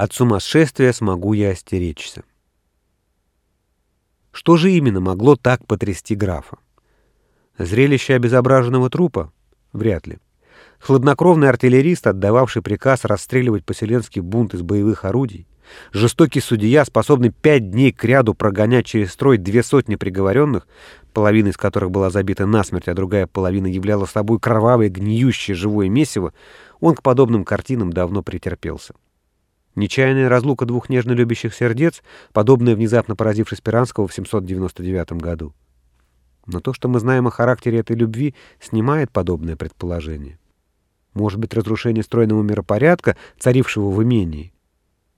От сумасшествия смогу я остеречься. Что же именно могло так потрясти графа? Зрелище обезображенного трупа? Вряд ли. Хладнокровный артиллерист, отдававший приказ расстреливать поселенский бунт из боевых орудий, жестокий судья, способный пять дней кряду прогонять через строй две сотни приговоренных, половина из которых была забита насмерть, а другая половина являла собой кровавое, гниющее живое месиво, он к подобным картинам давно претерпелся. Нечаянная разлука двух нежно любящих сердец, подобная внезапно поразившей Спиранского в 799 году. Но то, что мы знаем о характере этой любви, снимает подобное предположение. Может быть, разрушение стройного миропорядка, царившего в имении.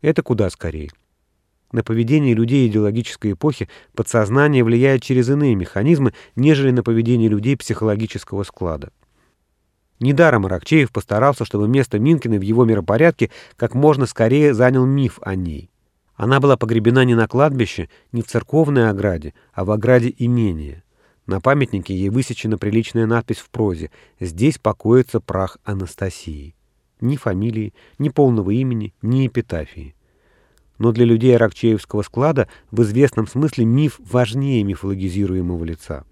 Это куда скорее. На поведение людей идеологической эпохи подсознание влияет через иные механизмы, нежели на поведение людей психологического склада. Недаром Аракчеев постарался, чтобы место Минкиной в его миропорядке как можно скорее занял миф о ней. Она была погребена не на кладбище, не в церковной ограде, а в ограде имения. На памятнике ей высечена приличная надпись в прозе «Здесь покоится прах Анастасии». Ни фамилии, ни полного имени, ни эпитафии. Но для людей Аракчеевского склада в известном смысле миф важнее мифологизируемого лица.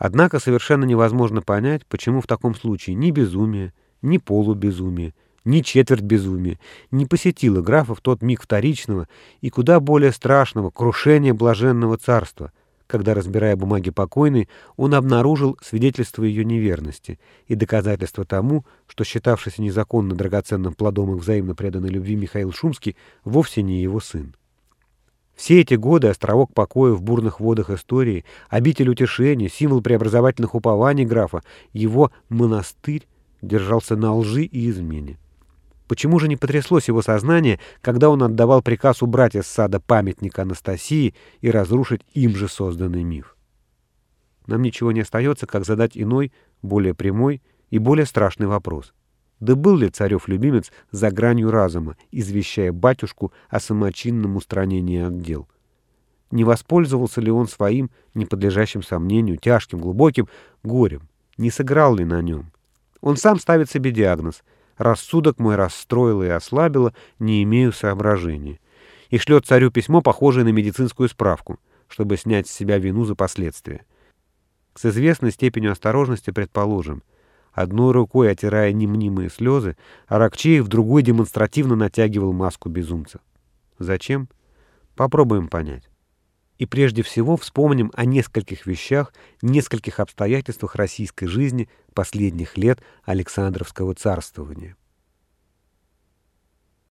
Однако совершенно невозможно понять, почему в таком случае ни безумие, ни полубезумие, ни четверть безумия не посетило графа в тот миг вторичного и куда более страшного крушения блаженного царства, когда, разбирая бумаги покойной, он обнаружил свидетельство ее неверности и доказательство тому, что считавшийся незаконно драгоценным плодом их взаимно преданной любви Михаил Шумский вовсе не его сын. Все эти годы островок покоя в бурных водах истории, обитель утешения, символ преобразовательных упований графа, его монастырь держался на лжи и измене. Почему же не потряслось его сознание, когда он отдавал приказ убрать из сада памятник Анастасии и разрушить им же созданный миф? Нам ничего не остается, как задать иной, более прямой и более страшный вопрос — да был ли царев любимец за гранью разума, извещая батюшку о самочинном устранении от дел? Не воспользовался ли он своим, не подлежащим сомнению, тяжким, глубоким горем? Не сыграл ли на нем? Он сам ставит себе диагноз. Рассудок мой расстроило и ослабило, не имею соображения. И шлет царю письмо, похожее на медицинскую справку, чтобы снять с себя вину за последствия. С известной степенью осторожности предположим, Одной рукой отирая немнимые слезы, Аракчеев другой демонстративно натягивал маску безумца. Зачем? Попробуем понять. И прежде всего вспомним о нескольких вещах, нескольких обстоятельствах российской жизни последних лет Александровского царствования.